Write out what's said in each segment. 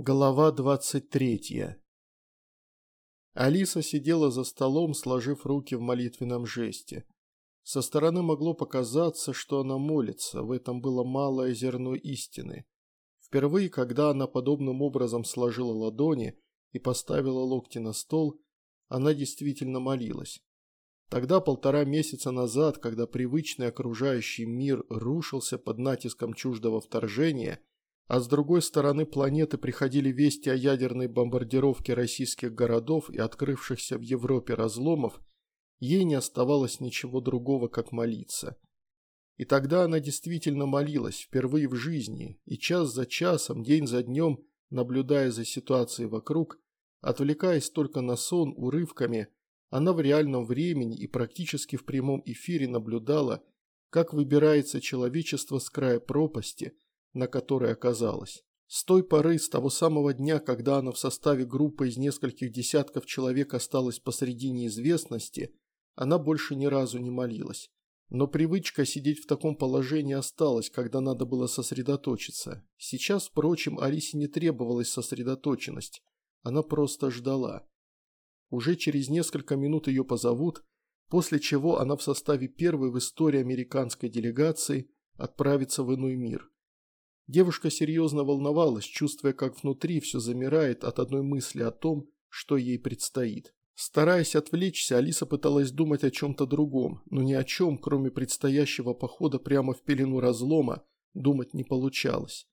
Глава 23 Алиса сидела за столом, сложив руки в молитвенном жесте. Со стороны могло показаться, что она молится, в этом было малое зерно истины. Впервые, когда она подобным образом сложила ладони и поставила локти на стол, она действительно молилась. Тогда, полтора месяца назад, когда привычный окружающий мир рушился под натиском чуждого вторжения – а с другой стороны планеты приходили вести о ядерной бомбардировке российских городов и открывшихся в Европе разломов, ей не оставалось ничего другого, как молиться. И тогда она действительно молилась, впервые в жизни, и час за часом, день за днем, наблюдая за ситуацией вокруг, отвлекаясь только на сон урывками, она в реальном времени и практически в прямом эфире наблюдала, как выбирается человечество с края пропасти – на которой оказалась. С той поры, с того самого дня, когда она в составе группы из нескольких десятков человек осталась посреди неизвестности, она больше ни разу не молилась. Но привычка сидеть в таком положении осталась, когда надо было сосредоточиться. Сейчас, впрочем, Алисе не требовалась сосредоточенность. Она просто ждала. Уже через несколько минут ее позовут, после чего она в составе первой в истории американской делегации отправится в иной мир. Девушка серьезно волновалась, чувствуя, как внутри все замирает от одной мысли о том, что ей предстоит. Стараясь отвлечься, Алиса пыталась думать о чем-то другом, но ни о чем, кроме предстоящего похода прямо в пелену разлома, думать не получалось.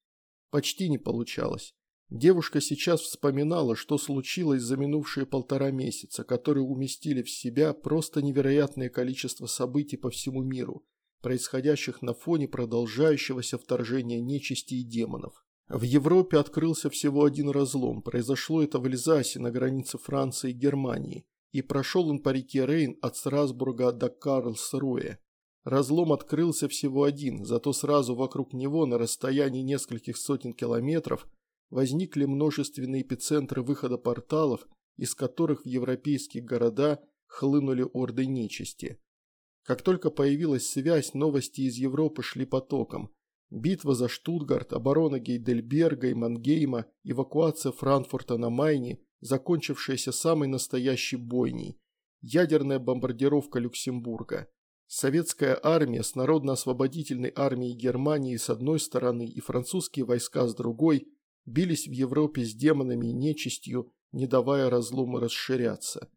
Почти не получалось. Девушка сейчас вспоминала, что случилось за минувшие полтора месяца, которые уместили в себя просто невероятное количество событий по всему миру, происходящих на фоне продолжающегося вторжения нечисти и демонов. В Европе открылся всего один разлом, произошло это в Эльзасе на границе Франции и Германии, и прошел он по реке Рейн от Страсбурга до Карлсруэ. Разлом открылся всего один, зато сразу вокруг него на расстоянии нескольких сотен километров возникли множественные эпицентры выхода порталов, из которых в европейские города хлынули орды нечисти. Как только появилась связь, новости из Европы шли потоком. Битва за Штутгарт, оборона Гейдельберга и Мангейма, эвакуация Франкфурта на Майне, закончившаяся самой настоящей бойней, ядерная бомбардировка Люксембурга. Советская армия с Народно-освободительной армией Германии с одной стороны и французские войска с другой бились в Европе с демонами и нечистью, не давая разлому расширяться.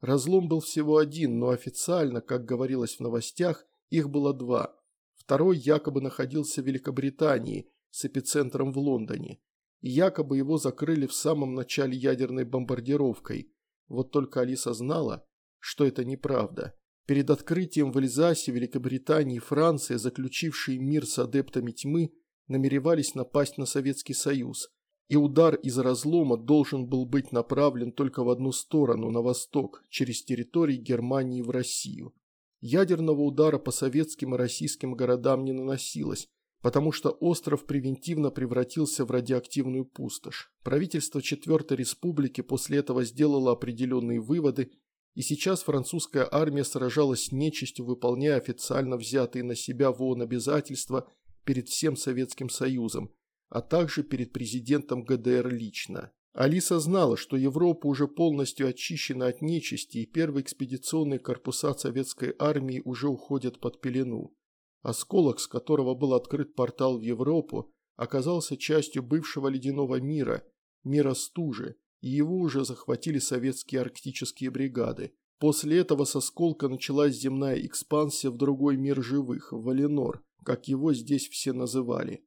Разлом был всего один, но официально, как говорилось в новостях, их было два. Второй якобы находился в Великобритании с эпицентром в Лондоне. И якобы его закрыли в самом начале ядерной бомбардировкой. Вот только Алиса знала, что это неправда. Перед открытием в Эльзасе, Великобритании и Франции, заключившие мир с адептами тьмы, намеревались напасть на Советский Союз, и удар из разлома должен был быть направлен только в одну сторону, на восток, через территории Германии в Россию. Ядерного удара по советским и российским городам не наносилось, потому что остров превентивно превратился в радиоактивную пустошь. Правительство Четвертой Республики после этого сделало определенные выводы, и сейчас французская армия сражалась с нечистью, выполняя официально взятые на себя в обязательства перед всем Советским Союзом, а также перед президентом ГДР лично. Алиса знала, что Европа уже полностью очищена от нечисти, и первые экспедиционные корпуса советской армии уже уходят под пелену. Осколок, с которого был открыт портал в Европу, оказался частью бывшего ледяного мира, мира стужи, и его уже захватили советские арктические бригады. После этого с осколка началась земная экспансия в другой мир живых, Валенор, как его здесь все называли.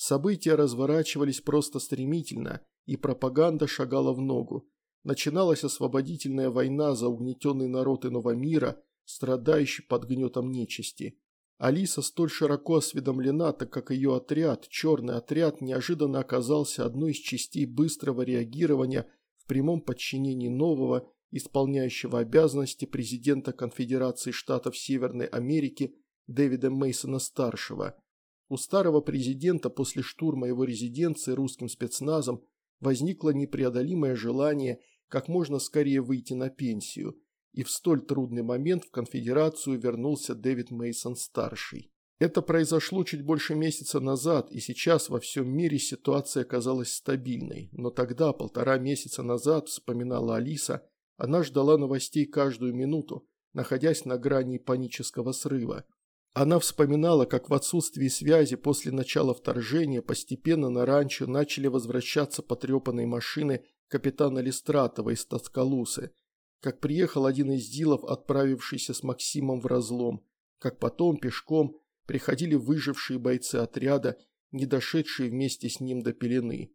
События разворачивались просто стремительно, и пропаганда шагала в ногу. Начиналась освободительная война за угнетенный народ иного мира, страдающий под гнетом нечисти. Алиса столь широко осведомлена, так как ее отряд, черный отряд, неожиданно оказался одной из частей быстрого реагирования в прямом подчинении нового, исполняющего обязанности президента Конфедерации Штатов Северной Америки Дэвида Мейсона старшего у старого президента после штурма его резиденции русским спецназом возникло непреодолимое желание как можно скорее выйти на пенсию, и в столь трудный момент в конфедерацию вернулся Дэвид Мейсон старший Это произошло чуть больше месяца назад, и сейчас во всем мире ситуация казалась стабильной. Но тогда, полтора месяца назад, вспоминала Алиса, она ждала новостей каждую минуту, находясь на грани панического срыва. Она вспоминала, как в отсутствии связи после начала вторжения постепенно на ранчо начали возвращаться потрепанные машины капитана Листратова из Тоскалусы, как приехал один из дилов, отправившийся с Максимом в разлом, как потом пешком приходили выжившие бойцы отряда, не дошедшие вместе с ним до пелены.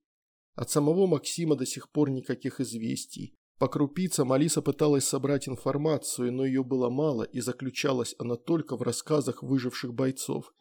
От самого Максима до сих пор никаких известий. По крупицам Алиса пыталась собрать информацию, но ее было мало, и заключалась она только в рассказах выживших бойцов.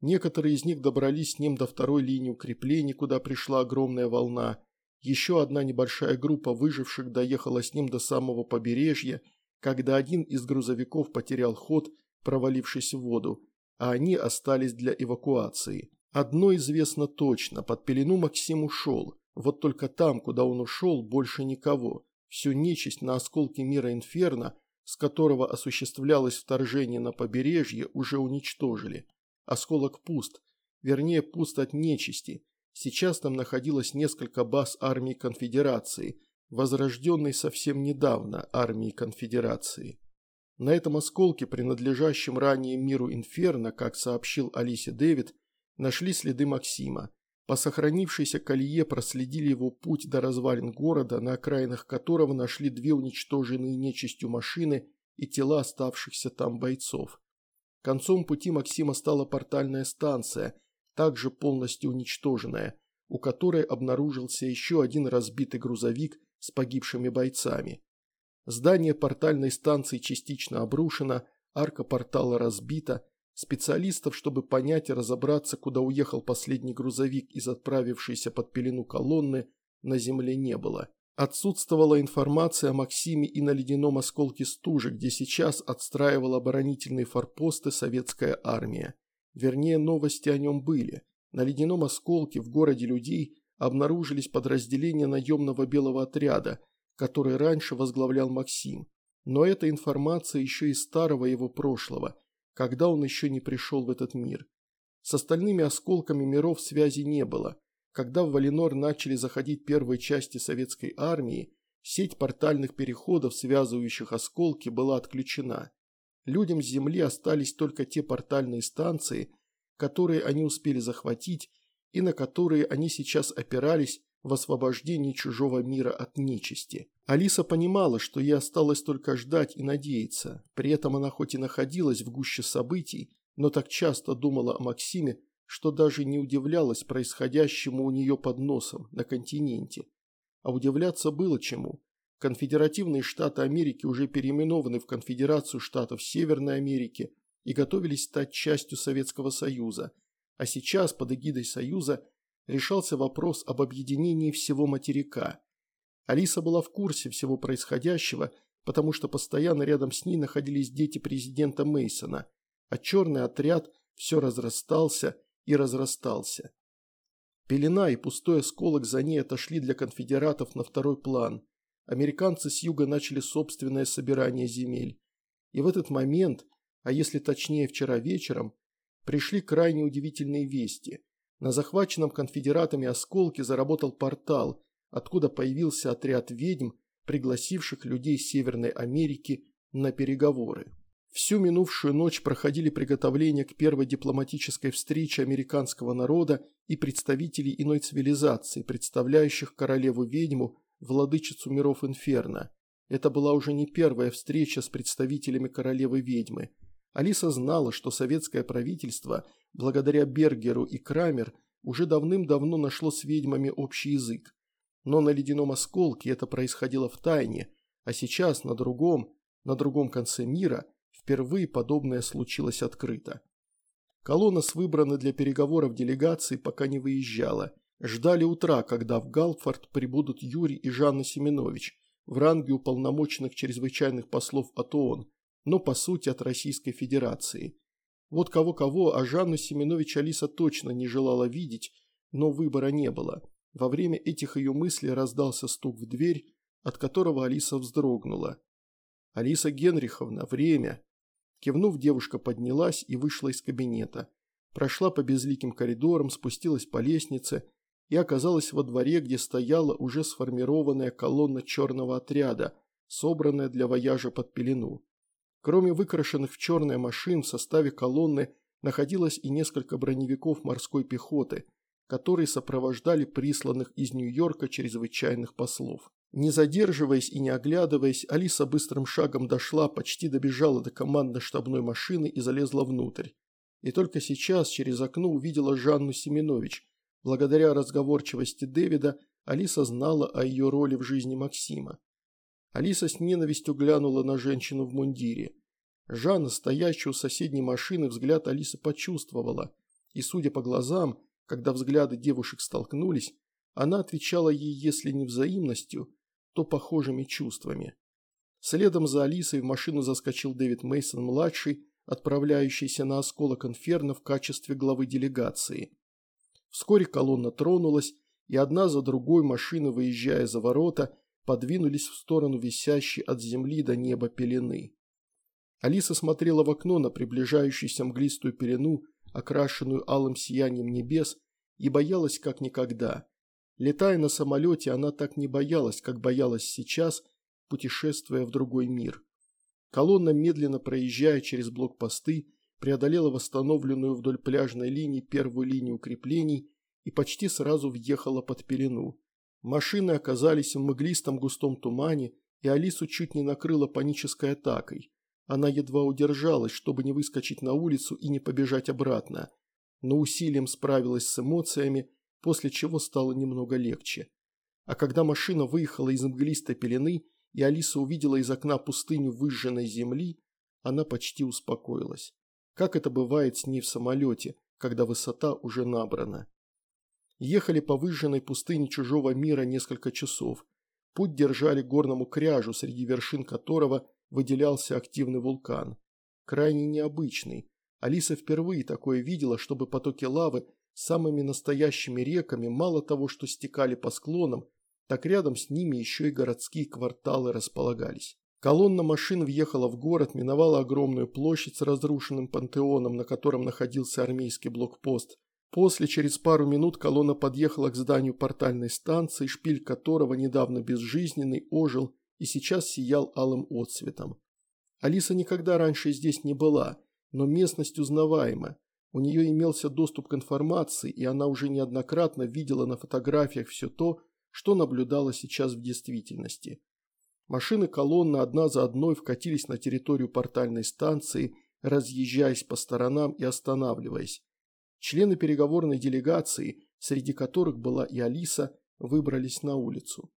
Некоторые из них добрались с ним до второй линии укреплений, куда пришла огромная волна. Еще одна небольшая группа выживших доехала с ним до самого побережья, когда один из грузовиков потерял ход, провалившись в воду а они остались для эвакуации. Одно известно точно, под пелену Максим ушел. Вот только там, куда он ушел, больше никого. Всю нечисть на осколке мира Инферно, с которого осуществлялось вторжение на побережье, уже уничтожили. Осколок пуст, вернее пуст от нечисти. Сейчас там находилось несколько баз армии конфедерации, возрожденной совсем недавно армии конфедерации. На этом осколке, принадлежащем ранее миру Инферно, как сообщил Алисе Дэвид, нашли следы Максима. По сохранившейся колее проследили его путь до развалин города, на окраинах которого нашли две уничтоженные нечистью машины и тела оставшихся там бойцов. Концом пути Максима стала портальная станция, также полностью уничтоженная, у которой обнаружился еще один разбитый грузовик с погибшими бойцами. Здание портальной станции частично обрушено, арка портала разбита. Специалистов, чтобы понять и разобраться, куда уехал последний грузовик из отправившейся под пелену колонны, на земле не было. Отсутствовала информация о Максиме и на ледяном осколке стужи, где сейчас отстраивала оборонительные форпосты советская армия. Вернее, новости о нем были. На ледяном осколке в городе людей обнаружились подразделения наемного белого отряда – который раньше возглавлял Максим. Но эта информация еще из старого его прошлого, когда он еще не пришел в этот мир. С остальными осколками миров связи не было. Когда в Валинор начали заходить первые части советской армии, сеть портальных переходов, связывающих осколки, была отключена. Людям с Земли остались только те портальные станции, которые они успели захватить и на которые они сейчас опирались в освобождении чужого мира от нечисти. Алиса понимала, что ей осталось только ждать и надеяться. При этом она хоть и находилась в гуще событий, но так часто думала о Максиме, что даже не удивлялась происходящему у нее под носом на континенте. А удивляться было чему. Конфедеративные штаты Америки уже переименованы в Конфедерацию штатов Северной Америки и готовились стать частью Советского Союза, а сейчас под эгидой Союза решался вопрос об объединении всего материка. Алиса была в курсе всего происходящего, потому что постоянно рядом с ней находились дети президента Мейсона, а черный отряд все разрастался и разрастался. Пелена и пустой осколок за ней отошли для конфедератов на второй план. Американцы с юга начали собственное собирание земель. И в этот момент, а если точнее вчера вечером, пришли крайне удивительные вести – на захваченном конфедератами осколке заработал портал, откуда появился отряд ведьм, пригласивших людей Северной Америки на переговоры. Всю минувшую ночь проходили приготовления к первой дипломатической встрече американского народа и представителей иной цивилизации, представляющих королеву-ведьму, владычицу миров Инферно. Это была уже не первая встреча с представителями королевы-ведьмы. Алиса знала, что советское правительство – благодаря Бергеру и Крамер, уже давным-давно нашло с ведьмами общий язык. Но на ледяном осколке это происходило в тайне, а сейчас на другом, на другом конце мира впервые подобное случилось открыто. Колонна с выбранной для переговоров делегацией пока не выезжала. Ждали утра, когда в Галфорд прибудут Юрий и Жанна Семенович в ранге уполномоченных чрезвычайных послов от ООН, но по сути от Российской Федерации. Вот кого-кого, а Жанну Семенович Алиса точно не желала видеть, но выбора не было. Во время этих ее мыслей раздался стук в дверь, от которого Алиса вздрогнула. «Алиса Генриховна, время!» Кивнув, девушка поднялась и вышла из кабинета. прошла по безликим коридорам, спустилась по лестнице и оказалась во дворе, где стояла уже сформированная колонна черного отряда, собранная для вояжа под пелену. Кроме выкрашенных в черные машин в составе колонны находилось и несколько броневиков морской пехоты, которые сопровождали присланных из Нью-Йорка чрезвычайных послов. Не задерживаясь и не оглядываясь, Алиса быстрым шагом дошла, почти добежала до командно-штабной машины и залезла внутрь. И только сейчас через окно увидела Жанну Семенович. Благодаря разговорчивости Дэвида Алиса знала о ее роли в жизни Максима. Алиса с ненавистью глянула на женщину в мундире. Жанна, стоящая у соседней машины, взгляд Алисы почувствовала. И, судя по глазам, когда взгляды девушек столкнулись, она отвечала ей, если не взаимностью, то похожими чувствами. Следом за Алисой в машину заскочил Дэвид мейсон младший отправляющийся на осколок Инферно в качестве главы делегации. Вскоре колонна тронулась, и одна за другой машины, выезжая за ворота, подвинулись в сторону висящей от земли до неба пелены. Алиса смотрела в окно на приближающуюся мглистую пелену, окрашенную алым сиянием небес, и боялась как никогда. Летая на самолете, она так не боялась, как боялась сейчас, путешествуя в другой мир. Колонна, медленно проезжая через блокпосты, преодолела восстановленную вдоль пляжной линии первую линию укреплений и почти сразу въехала под пелену. Машины оказались в мглистом густом тумане, и Алису чуть не накрыла панической атакой. Она едва удержалась, чтобы не выскочить на улицу и не побежать обратно, но усилием справилась с эмоциями, после чего стало немного легче. А когда машина выехала из мглистой пелены, и Алиса увидела из окна пустыню выжженной земли, она почти успокоилась. Как это бывает с ней в самолете, когда высота уже набрана. Ехали по выжженной пустыне чужого мира несколько часов. Путь держали горному кряжу, среди вершин которого выделялся активный вулкан. Крайне необычный. Алиса впервые такое видела, чтобы потоки лавы самыми настоящими реками мало того, что стекали по склонам, так рядом с ними еще и городские кварталы располагались. Колонна машин въехала в город, миновала огромную площадь с разрушенным пантеоном, на котором находился армейский блокпост. После, через пару минут, колонна подъехала к зданию портальной станции, шпиль которого недавно безжизненный ожил и сейчас сиял алым отцветом. Алиса никогда раньше здесь не была, но местность узнаваема. У нее имелся доступ к информации, и она уже неоднократно видела на фотографиях все то, что наблюдала сейчас в действительности. Машины колонны одна за одной вкатились на территорию портальной станции, разъезжаясь по сторонам и останавливаясь. Члены переговорной делегации, среди которых была и Алиса, выбрались на улицу.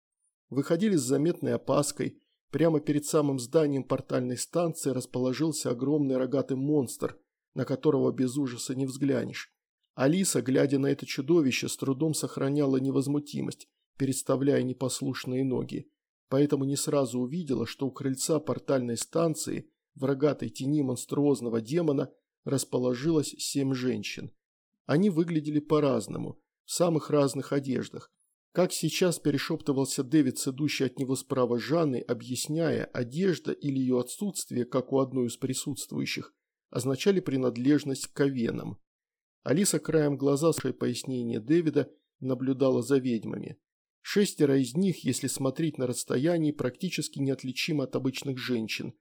Выходили с заметной опаской. Прямо перед самым зданием портальной станции расположился огромный рогатый монстр, на которого без ужаса не взглянешь. Алиса, глядя на это чудовище, с трудом сохраняла невозмутимость переставляя непослушные ноги, поэтому не сразу увидела, что у крыльца портальной станции в рогатой тени монструозного демона расположилось семь женщин. Они выглядели по-разному, в самых разных одеждах. Как сейчас перешептывался Дэвид с от него справа Жанны, объясняя, одежда или ее отсутствие, как у одной из присутствующих, означали принадлежность к ковенам. Алиса краем глаза, слушая пояснение Дэвида, наблюдала за ведьмами. Шестеро из них, если смотреть на расстоянии, практически неотличимы от обычных женщин.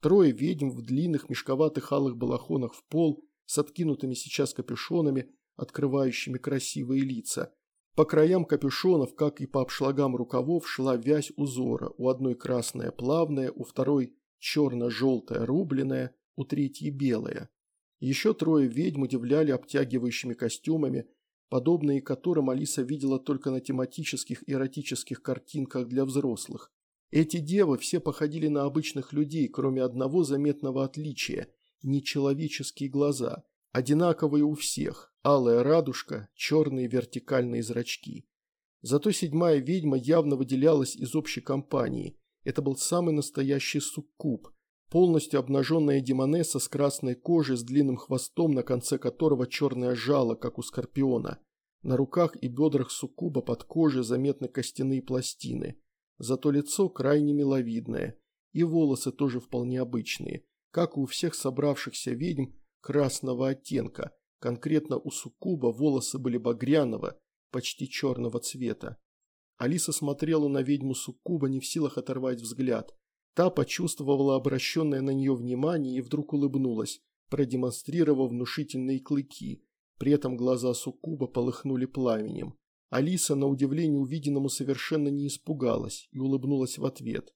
Трое ведьм в длинных мешковатых алых балахонах в пол, с откинутыми сейчас капюшонами, открывающими красивые лица. По краям капюшонов, как и по обшлагам рукавов, шла вязь узора, у одной красная плавная, у второй черно-желтая рубленая, у третьей белая. Еще трое ведьм удивляли обтягивающими костюмами, подобные которым Алиса видела только на тематических эротических картинках для взрослых. Эти девы все походили на обычных людей, кроме одного заметного отличия – нечеловеческие глаза, одинаковые у всех, алая радужка, черные вертикальные зрачки. Зато седьмая ведьма явно выделялась из общей компании. Это был самый настоящий суккуб, полностью обнаженная демонесса с красной кожей, с длинным хвостом, на конце которого черное жало, как у скорпиона. На руках и бедрах суккуба под кожей заметны костяные пластины. Зато лицо крайне миловидное. И волосы тоже вполне обычные, как у всех собравшихся ведьм красного оттенка, Конкретно у суккуба волосы были багряного, почти черного цвета. Алиса смотрела на ведьму суккуба, не в силах оторвать взгляд. Та почувствовала обращенное на нее внимание и вдруг улыбнулась, продемонстрировав внушительные клыки. При этом глаза суккуба полыхнули пламенем. Алиса, на удивление увиденному, совершенно не испугалась и улыбнулась в ответ.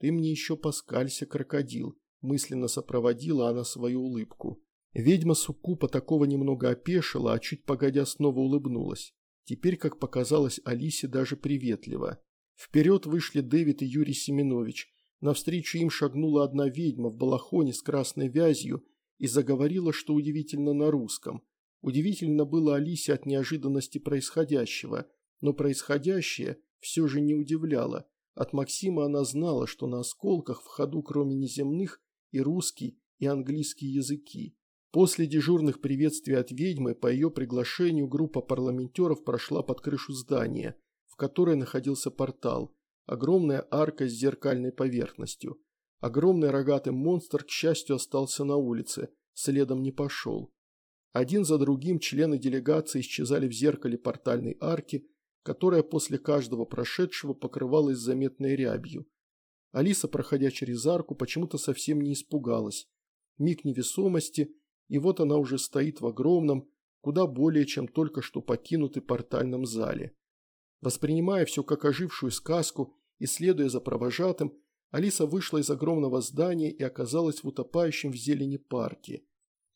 «Ты мне еще поскалься, крокодил», – мысленно сопроводила она свою улыбку. Ведьма Суккупа такого немного опешила, а чуть погодя снова улыбнулась. Теперь, как показалось Алисе, даже приветливо. Вперед вышли Дэвид и Юрий Семенович. Навстречу им шагнула одна ведьма в балахоне с красной вязью и заговорила, что удивительно, на русском. Удивительно было Алисе от неожиданности происходящего, но происходящее все же не удивляло. От Максима она знала, что на осколках в ходу кроме неземных и русский, и английский языки. После дежурных приветствий от ведьмы по ее приглашению группа парламентеров прошла под крышу здания, в которой находился портал, огромная арка с зеркальной поверхностью. Огромный рогатый монстр, к счастью, остался на улице, следом не пошел. Один за другим члены делегации исчезали в зеркале портальной арки, которая после каждого прошедшего покрывалась заметной рябью. Алиса, проходя через арку, почему-то совсем не испугалась. Миг невесомости, и вот она уже стоит в огромном, куда более чем только что покинутый портальном зале. Воспринимая все как ожившую сказку и следуя за провожатым, Алиса вышла из огромного здания и оказалась в утопающем в зелени парке.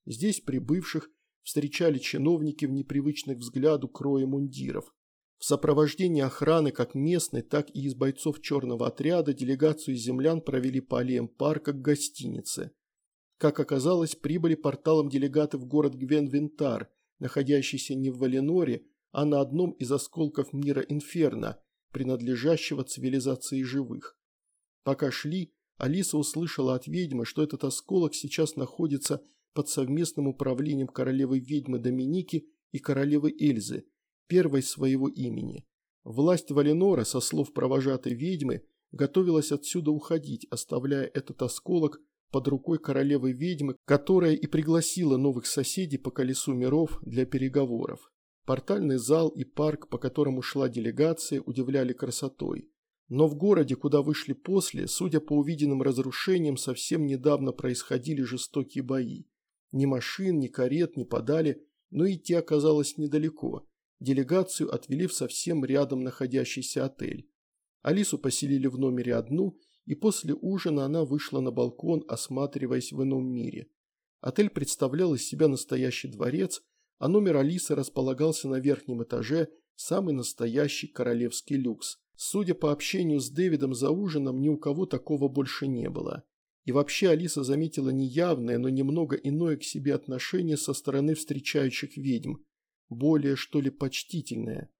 Здесь прибывших встречали чиновники в непривычных взгляду крое мундиров. В сопровождении охраны как местной, так и из бойцов черного отряда делегацию землян провели по аллеям парка к гостинице. Как оказалось, прибыли порталом делегаты в город Гвен-Винтар, находящийся не в Валеноре, а на одном из осколков мира Инферно, принадлежащего цивилизации живых. Пока шли, Алиса услышала от ведьмы, что этот осколок сейчас находится под совместным управлением королевы ведьмы Доминики и королевы Эльзы – первой своего имени. Власть Валенора, со слов провожатой ведьмы, готовилась отсюда уходить, оставляя этот осколок под рукой королевы ведьмы, которая и пригласила новых соседей по колесу миров для переговоров. Портальный зал и парк, по которому шла делегация, удивляли красотой. Но в городе, куда вышли после, судя по увиденным разрушениям, совсем недавно происходили жестокие бои. Ни машин, ни карет не подали, но идти оказалось недалеко. Делегацию отвели в совсем рядом находящийся отель. Алису поселили в номере одну, и после ужина она вышла на балкон, осматриваясь в ином мире. Отель представлял из себя настоящий дворец, а номер Алисы располагался на верхнем этаже, самый настоящий королевский люкс. Судя по общению с Дэвидом за ужином, ни у кого такого больше не было. И вообще Алиса заметила неявное, но немного иное к себе отношение со стороны встречающих ведьм – более что ли почтительное.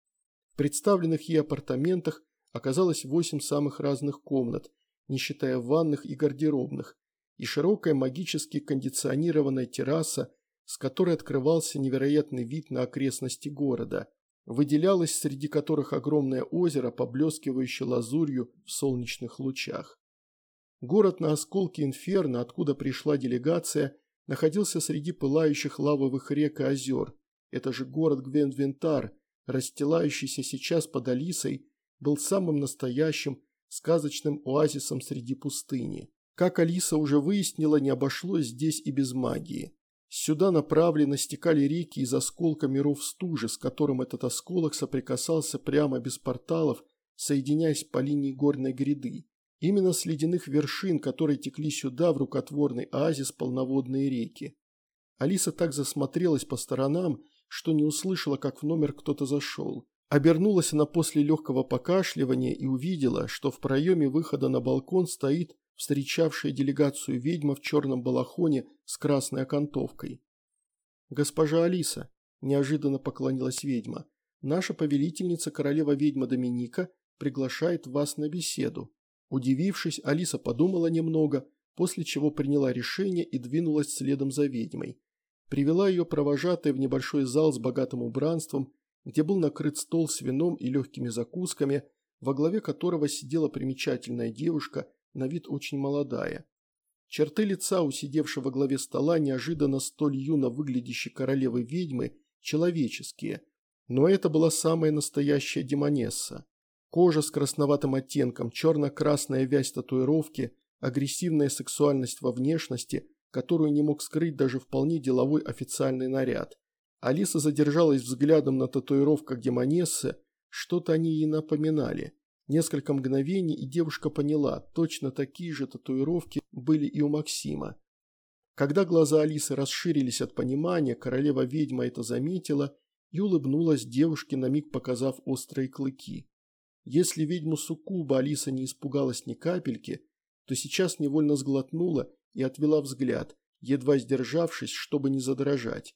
В представленных ей апартаментах оказалось восемь самых разных комнат, не считая ванных и гардеробных, и широкая магически кондиционированная терраса, с которой открывался невероятный вид на окрестности города. Выделялось среди которых огромное озеро, поблескивающее лазурью в солнечных лучах. Город на осколке Инферно, откуда пришла делегация, находился среди пылающих лавовых рек и озер, это же город Гвен-Винтар, расстилающийся сейчас под Алисой, был самым настоящим сказочным оазисом среди пустыни. Как Алиса уже выяснила, не обошлось здесь и без магии. Сюда направленно стекали реки из осколка миров стужи, с которым этот осколок соприкасался прямо без порталов, соединяясь по линии горной гряды. Именно с ледяных вершин, которые текли сюда, в рукотворный оазис полноводные реки. Алиса так засмотрелась по сторонам, что не услышала, как в номер кто-то зашел. Обернулась она после легкого покашливания и увидела, что в проеме выхода на балкон стоит встречавшая делегацию ведьма в черном балахоне с красной окантовкой. «Госпожа Алиса», – неожиданно поклонилась ведьма, – «наша повелительница королева-ведьма Доминика приглашает вас на беседу». Удивившись, Алиса подумала немного, после чего приняла решение и двинулась следом за ведьмой привела ее провожатая в небольшой зал с богатым убранством, где был накрыт стол с вином и легкими закусками, во главе которого сидела примечательная девушка, на вид очень молодая. Черты лица, усидевшего во главе стола, неожиданно столь юно выглядящей королевы-ведьмы, человеческие. Но это была самая настоящая демонесса. Кожа с красноватым оттенком, черно-красная вязь татуировки, агрессивная сексуальность во внешности, которую не мог скрыть даже вполне деловой официальный наряд. Алиса задержалась взглядом на татуировках демонессы, что-то они ей напоминали. Несколько мгновений, и девушка поняла, точно такие же татуировки были и у Максима. Когда глаза Алисы расширились от понимания, королева-ведьма это заметила и улыбнулась девушке, на миг показав острые клыки. Если ведьму Суккуба Алиса не испугалась ни капельки, то сейчас невольно сглотнула и отвела взгляд, едва сдержавшись, чтобы не задрожать.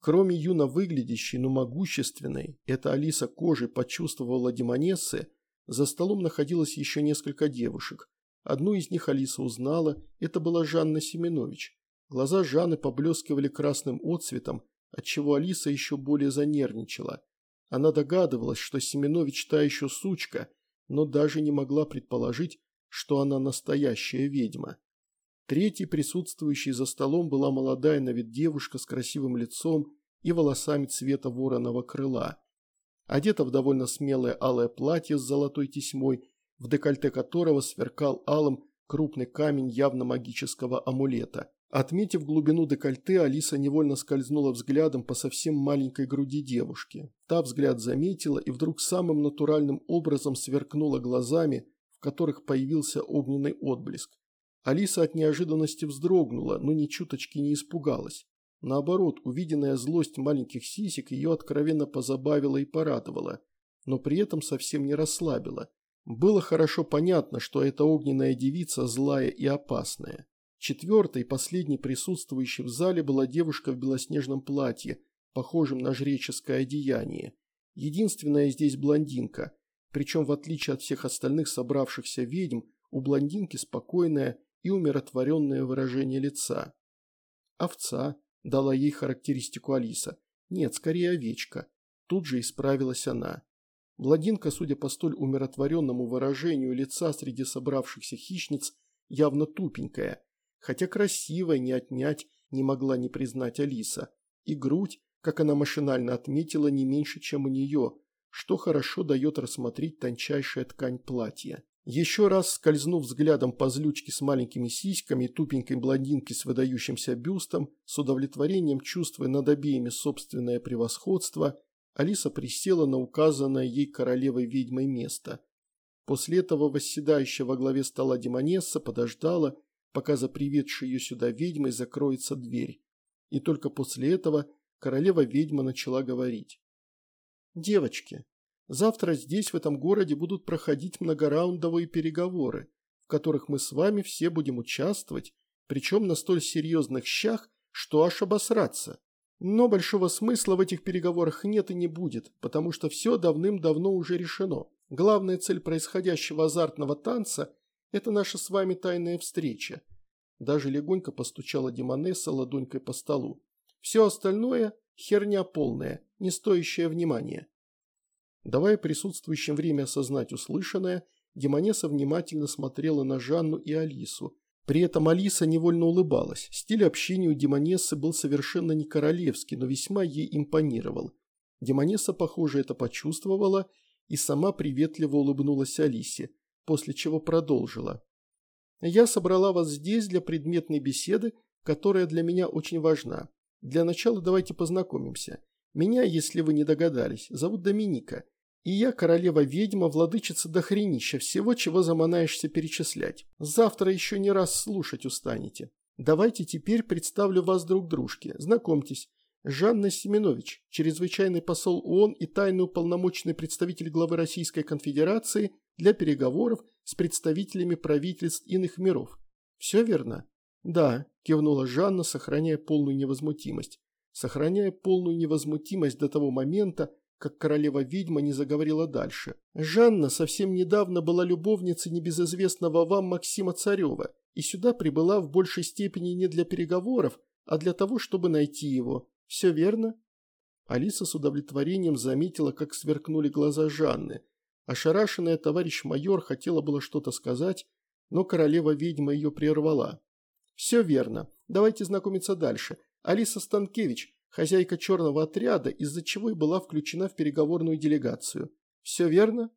Кроме юно выглядящей, но могущественной, эта Алиса кожей почувствовала демонессы, за столом находилось еще несколько девушек. Одну из них Алиса узнала, это была Жанна Семенович. Глаза Жанны поблескивали красным отцветом, отчего Алиса еще более занервничала. Она догадывалась, что Семенович та еще сучка, но даже не могла предположить, что она настоящая ведьма. Третьей присутствующей за столом была молодая на вид девушка с красивым лицом и волосами цвета вороного крыла. Одета в довольно смелое алое платье с золотой тесьмой, в декольте которого сверкал алым крупный камень явно магического амулета. Отметив глубину декольте, Алиса невольно скользнула взглядом по совсем маленькой груди девушки. Та взгляд заметила и вдруг самым натуральным образом сверкнула глазами, в которых появился огненный отблеск. Алиса от неожиданности вздрогнула, но ни чуточки не испугалась. Наоборот, увиденная злость маленьких сисек ее откровенно позабавила и порадовала, но при этом совсем не расслабила. Было хорошо понятно, что эта огненная девица злая и опасная. Четвертой, последней присутствующей в зале была девушка в белоснежном платье, похожем на жреческое одеяние. Единственная здесь блондинка, причем в отличие от всех остальных собравшихся ведьм, у блондинки спокойное и умиротворенное выражение лица. «Овца», – дала ей характеристику Алиса. «Нет, скорее овечка». Тут же исправилась она. Блондинка, судя по столь умиротворенному выражению лица среди собравшихся хищниц, явно тупенькая – хотя красивой не отнять не могла не признать Алиса. И грудь, как она машинально отметила, не меньше, чем у нее, что хорошо дает рассмотреть тончайшая ткань платья. Еще раз скользнув взглядом по злючке с маленькими сиськами и тупенькой блондинки с выдающимся бюстом, с удовлетворением чувствуя над обеими собственное превосходство, Алиса присела на указанное ей королевой-ведьмой место. После этого восседающая во главе стола Демонесса подождала, пока за приведшей ее сюда ведьмой закроется дверь. И только после этого королева-ведьма начала говорить. «Девочки, завтра здесь, в этом городе, будут проходить многораундовые переговоры, в которых мы с вами все будем участвовать, причем на столь серьезных щах, что аж обосраться. Но большого смысла в этих переговорах нет и не будет, потому что все давным-давно уже решено. Главная цель происходящего азартного танца это наша с вами тайная встреча. Даже легонько постучала Демонесса ладонькой по столу. Все остальное – херня полная, не стоящая внимания. Давая присутствующим время осознать услышанное, Демонесса внимательно смотрела на Жанну и Алису. При этом Алиса невольно улыбалась. Стиль общения у Демонессы был совершенно не королевский, но весьма ей импонировал. Демонесса, похоже, это почувствовала и сама приветливо улыбнулась Алисе после чего продолжила. «Я собрала вас здесь для предметной беседы, которая для меня очень важна. Для начала давайте познакомимся. Меня, если вы не догадались, зовут Доминика, и я королева-ведьма, владычица дохренища, всего, чего заманаешься перечислять. Завтра еще не раз слушать устанете. Давайте теперь представлю вас друг дружке. Знакомьтесь, Жанна Семенович, чрезвычайный посол ООН и тайный уполномоченный представитель главы Российской Конфедерации для переговоров с представителями правительств иных миров. Все верно? Да, кивнула Жанна, сохраняя полную невозмутимость. Сохраняя полную невозмутимость до того момента, как королева-ведьма не заговорила дальше. Жанна совсем недавно была любовницей небезызвестного вам Максима Царева и сюда прибыла в большей степени не для переговоров, а для того, чтобы найти его. Все верно?» Алиса с удовлетворением заметила, как сверкнули глаза Жанны. Ошарашенная товарищ майор хотела было что-то сказать, но королева-ведьма ее прервала. Все верно. Давайте знакомиться дальше. Алиса Станкевич, хозяйка черного отряда, из-за чего и была включена в переговорную делегацию. Все верно?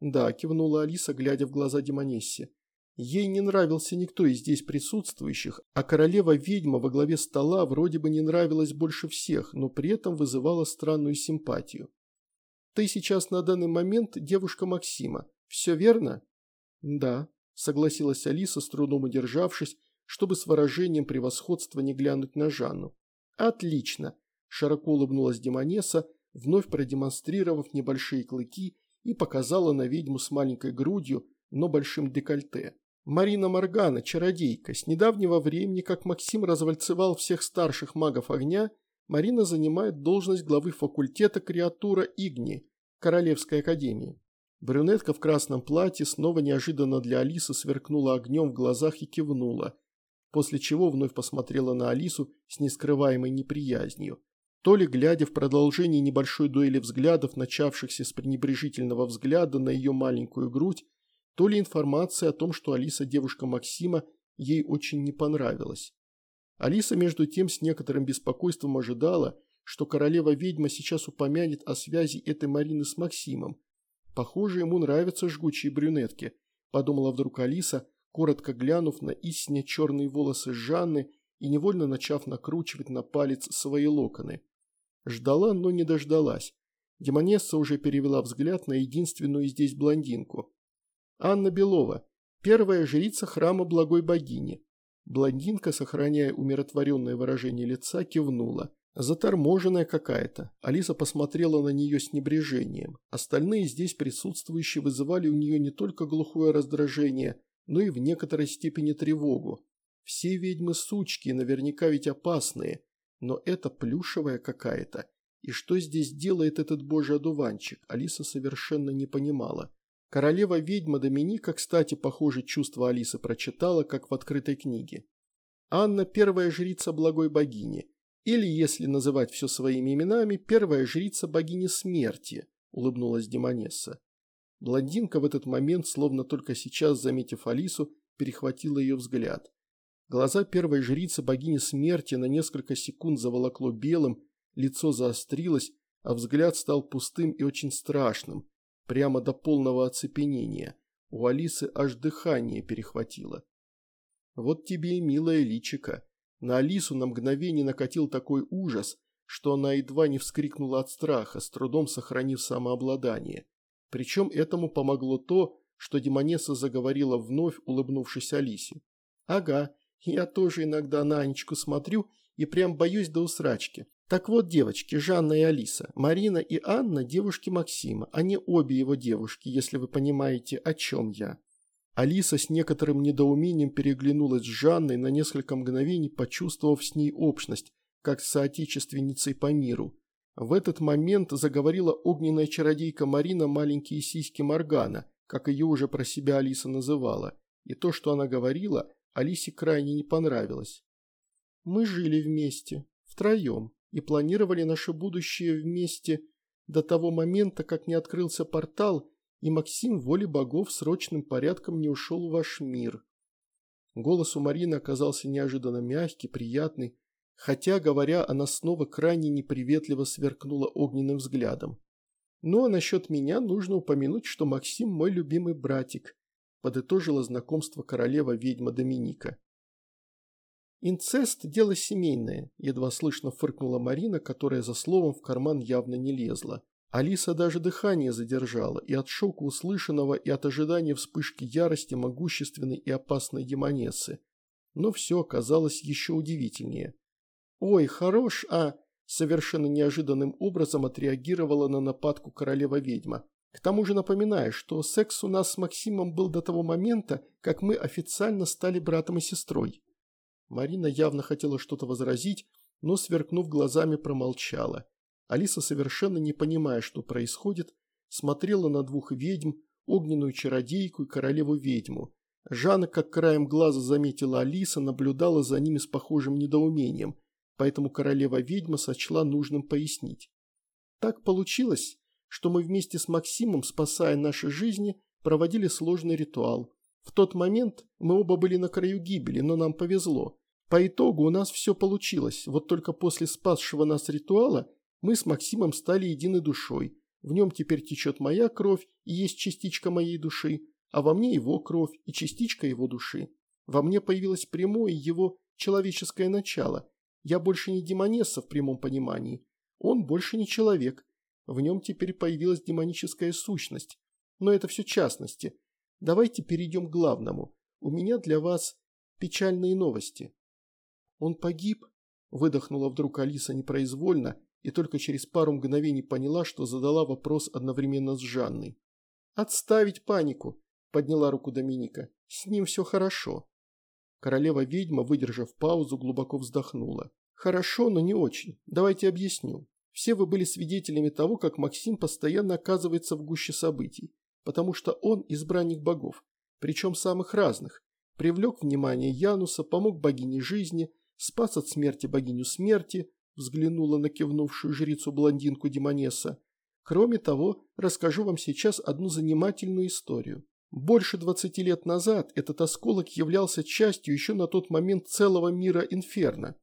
Да, кивнула Алиса, глядя в глаза Демонессе. Ей не нравился никто из здесь присутствующих, а королева-ведьма во главе стола вроде бы не нравилась больше всех, но при этом вызывала странную симпатию. «Ты сейчас на данный момент девушка Максима, все верно?» «Да», – согласилась Алиса, с трудом удержавшись, чтобы с выражением превосходства не глянуть на Жанну. «Отлично!» – широко улыбнулась Демонеса, вновь продемонстрировав небольшие клыки и показала на ведьму с маленькой грудью, но большим декольте. Марина Моргана, чародейка, с недавнего времени, как Максим развальцевал всех старших магов огня, Марина занимает должность главы факультета креатура Игни Королевской академии. Брюнетка в красном платье снова неожиданно для Алисы сверкнула огнем в глазах и кивнула, после чего вновь посмотрела на Алису с нескрываемой неприязнью. То ли глядя в продолжении небольшой дуэли взглядов, начавшихся с пренебрежительного взгляда на ее маленькую грудь, то ли информация о том, что Алиса девушка Максима, ей очень не понравилась. Алиса между тем с некоторым беспокойством ожидала, что королева-ведьма сейчас упомянет о связи этой Марины с Максимом. Похоже, ему нравятся жгучие брюнетки, подумала вдруг Алиса, коротко глянув на истинно черные волосы Жанны и невольно начав накручивать на палец свои локоны. Ждала, но не дождалась. Демонесса уже перевела взгляд на единственную здесь блондинку. Анна Белова, первая жрица храма благой богини. Блондинка, сохраняя умиротворенное выражение лица, кивнула. Заторможенная какая-то. Алиса посмотрела на нее с небрежением. Остальные здесь присутствующие вызывали у нее не только глухое раздражение, но и в некоторой степени тревогу. Все ведьмы сучки, наверняка ведь опасные. Но это плюшевая какая-то. И что здесь делает этот божий одуванчик, Алиса совершенно не понимала. Королева-ведьма Доминика, кстати, похоже, чувство Алисы прочитала, как в открытой книге. Анна – первая жрица благой богини, или, если называть все своими именами, первая жрица богини смерти, улыбнулась Демонесса. Блондинка в этот момент, словно только сейчас заметив Алису, перехватила ее взгляд. Глаза первой жрицы богини смерти на несколько секунд заволокло белым, лицо заострилось, а взгляд стал пустым и очень страшным, прямо до полного оцепенения. У Алисы аж дыхание перехватило. Вот тебе и милая личика. На Алису на мгновение накатил такой ужас, что она едва не вскрикнула от страха, с трудом сохранив самообладание. Причем этому помогло то, что Демонесса заговорила вновь, улыбнувшись Алисе. «Ага, я тоже иногда на Анечку смотрю и прям боюсь до усрачки. Так вот, девочки, Жанна и Алиса, Марина и Анна – девушки Максима, они обе его девушки, если вы понимаете, о чем я. Алиса с некоторым недоумением переглянулась с Жанной на несколько мгновений, почувствовав с ней общность, как с соотечественницей по миру. В этот момент заговорила огненная чародейка Марина маленькие сиськи Моргана, как ее уже про себя Алиса называла, и то, что она говорила, Алисе крайне не понравилось. «Мы жили вместе, втроем», и планировали наше будущее вместе до того момента, как не открылся портал, и Максим воле богов срочным порядком не ушел в ваш мир. Голос у Марины оказался неожиданно мягкий, приятный, хотя, говоря, она снова крайне неприветливо сверкнула огненным взглядом. «Ну а насчет меня нужно упомянуть, что Максим мой любимый братик», подытожила знакомство королева-ведьма Доминика. «Инцест – дело семейное», – едва слышно фыркнула Марина, которая за словом в карман явно не лезла. Алиса даже дыхание задержала, и от шока услышанного, и от ожидания вспышки ярости могущественной и опасной демонессы. Но все оказалось еще удивительнее. «Ой, хорош, а...» – совершенно неожиданным образом отреагировала на нападку королева-ведьма. «К тому же напоминаю, что секс у нас с Максимом был до того момента, как мы официально стали братом и сестрой». Марина явно хотела что-то возразить, но, сверкнув глазами, промолчала. Алиса, совершенно не понимая, что происходит, смотрела на двух ведьм, огненную чародейку и королеву-ведьму. Жанна, как краем глаза заметила Алиса, наблюдала за ними с похожим недоумением, поэтому королева-ведьма сочла нужным пояснить. Так получилось, что мы вместе с Максимом, спасая наши жизни, проводили сложный ритуал. В тот момент мы оба были на краю гибели, но нам повезло. По итогу у нас все получилось, вот только после спасшего нас ритуала мы с Максимом стали единой душой. В нем теперь течет моя кровь и есть частичка моей души, а во мне его кровь и частичка его души. Во мне появилось прямое его человеческое начало. Я больше не демонесса в прямом понимании. Он больше не человек. В нем теперь появилась демоническая сущность. Но это все частности. Давайте перейдем к главному. У меня для вас печальные новости. Он погиб? Выдохнула вдруг Алиса непроизвольно и только через пару мгновений поняла, что задала вопрос одновременно с Жанной. «Отставить панику!» – подняла руку Доминика. «С ним все хорошо». Королева-ведьма, выдержав паузу, глубоко вздохнула. «Хорошо, но не очень. Давайте объясню. Все вы были свидетелями того, как Максим постоянно оказывается в гуще событий, потому что он избранник богов, причем самых разных. Привлек внимание Януса, помог богине жизни, спас от смерти богиню смерти, взглянула на кивнувшую жрицу-блондинку Демонесса. Кроме того, расскажу вам сейчас одну занимательную историю. Больше 20 лет назад этот осколок являлся частью еще на тот момент целого мира Инферно.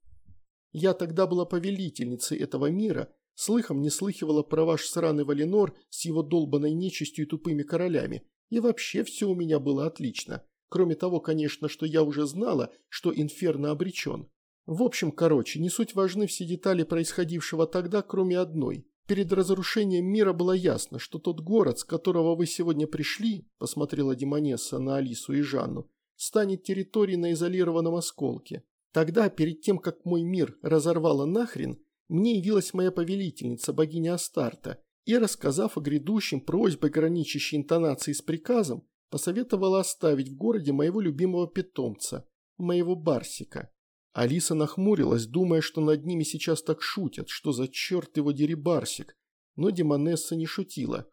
Я тогда была повелительницей этого мира, слыхом не слыхивала про ваш сраный Валенор с его долбанной нечистью и тупыми королями, и вообще все у меня было отлично. Кроме того, конечно, что я уже знала, что Инферно обречен. В общем, короче, не суть важны все детали происходившего тогда, кроме одной. Перед разрушением мира было ясно, что тот город, с которого вы сегодня пришли, посмотрела Демонесса на Алису и Жанну, станет территорией на изолированном осколке. Тогда, перед тем, как мой мир разорвало нахрен, мне явилась моя повелительница, богиня Астарта, и, рассказав о грядущем просьбой, граничащей интонацией с приказом, посоветовала оставить в городе моего любимого питомца, моего Барсика. Алиса нахмурилась, думая, что над ними сейчас так шутят, что за черт его дери Барсик. Но Демонесса не шутила.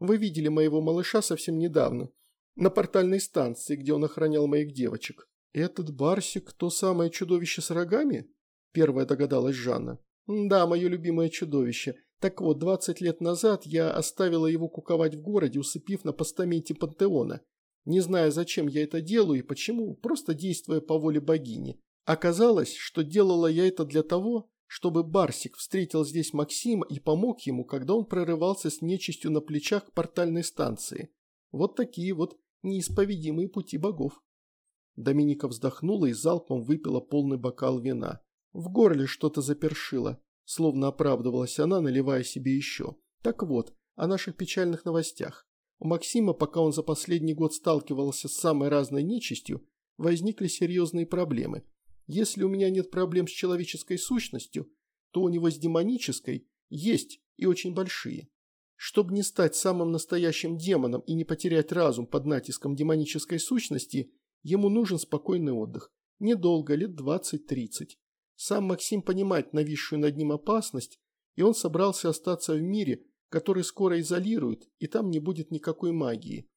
Вы видели моего малыша совсем недавно, на портальной станции, где он охранял моих девочек. Этот Барсик – то самое чудовище с рогами? Первая догадалась Жанна. Да, мое любимое чудовище. Так вот, 20 лет назад я оставила его куковать в городе, усыпив на постаменте пантеона. Не зная, зачем я это делаю и почему, просто действуя по воле богини. Оказалось, что делала я это для того, чтобы Барсик встретил здесь Максима и помог ему, когда он прорывался с нечистью на плечах к портальной станции. Вот такие вот неисповедимые пути богов. Доминика вздохнула и залпом выпила полный бокал вина. В горле что-то запершило, словно оправдывалась она, наливая себе еще. Так вот, о наших печальных новостях. У Максима, пока он за последний год сталкивался с самой разной нечистью, возникли серьезные проблемы – если у меня нет проблем с человеческой сущностью, то у него с демонической есть и очень большие. Чтобы не стать самым настоящим демоном и не потерять разум под натиском демонической сущности, ему нужен спокойный отдых. Недолго, лет 20-30. Сам Максим понимает нависшую над ним опасность, и он собрался остаться в мире, который скоро изолируют, и там не будет никакой магии.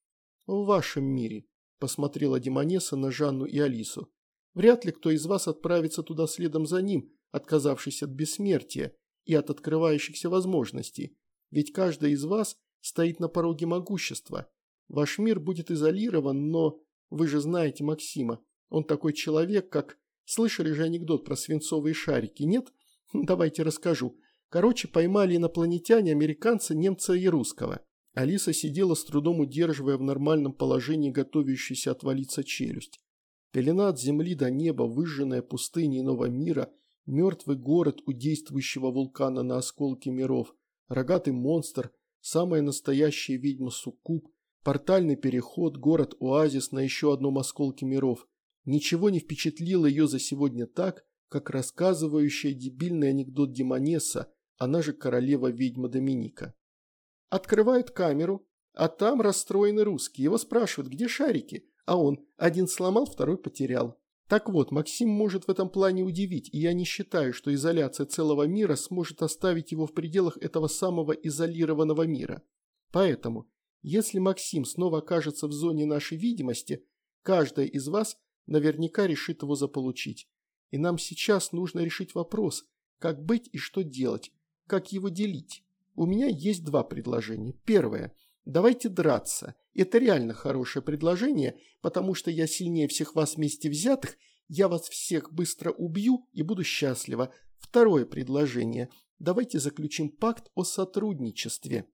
В вашем мире, посмотрела Демонеса на Жанну и Алису. Вряд ли кто из вас отправится туда следом за ним, отказавшись от бессмертия и от открывающихся возможностей, ведь каждый из вас стоит на пороге могущества. Ваш мир будет изолирован, но... Вы же знаете Максима, он такой человек, как... Слышали же анекдот про свинцовые шарики, нет? Давайте расскажу. Короче, поймали инопланетяне, американца, немца и русского. Алиса сидела с трудом удерживая в нормальном положении готовящуюся отвалиться челюсть. Пелена от земли до неба, выжженная пустыня иного мира, мертвый город у действующего вулкана на осколке миров, рогатый монстр, самая настоящая ведьма Суккуб, портальный переход, город-оазис на еще одном осколке миров. Ничего не впечатлило ее за сегодня так, как рассказывающая дебильный анекдот Демонесса, она же королева-ведьма Доминика. Открывает камеру, а там расстроенный русский. Его спрашивают, где шарики? А он один сломал, второй потерял. Так вот, Максим может в этом плане удивить, и я не считаю, что изоляция целого мира сможет оставить его в пределах этого самого изолированного мира. Поэтому, если Максим снова окажется в зоне нашей видимости, каждая из вас наверняка решит его заполучить. И нам сейчас нужно решить вопрос, как быть и что делать, как его делить. У меня есть два предложения. Первое. Давайте драться. Это реально хорошее предложение, потому что я сильнее всех вас вместе взятых, я вас всех быстро убью и буду счастлива. Второе предложение. Давайте заключим пакт о сотрудничестве.